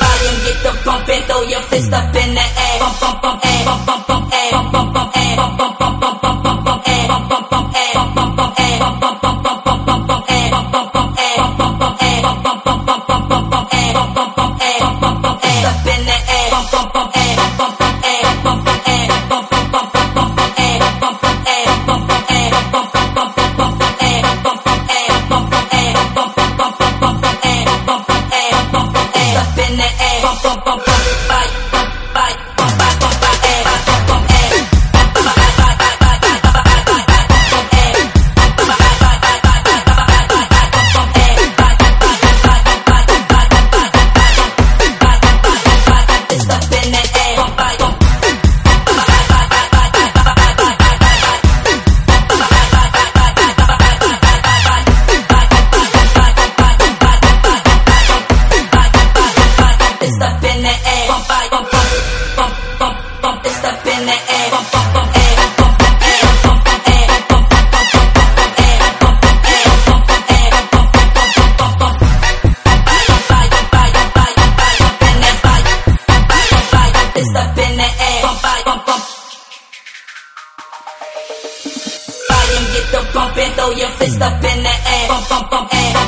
Volume get the pumping, throw your fist up in the air. the air. Bump, bump, bump, bump, bump, bump this stuff in the air. Bump, bump, bump, air. Bump, bump, bump, air. Bump, bump, bump, air. Bump, bump, bump, bump, bump, air. Bump, bump, air. Bump, bump, air. Bump, bump, bump, bump, bump, bump. This up in the air, bump, bump, bump. Buy him, get the bump and throw your fist up in the air, bump, bump, bump, air.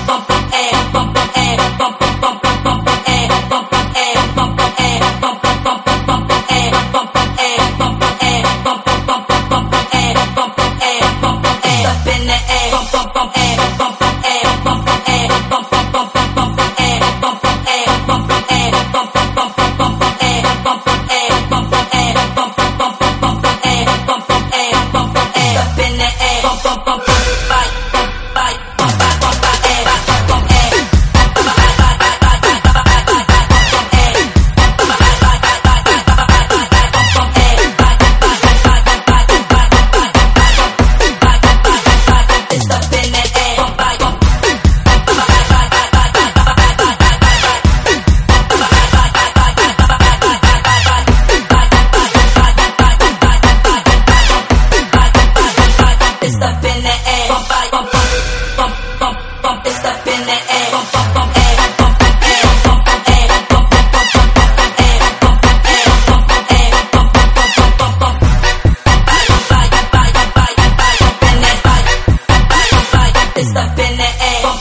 Hey.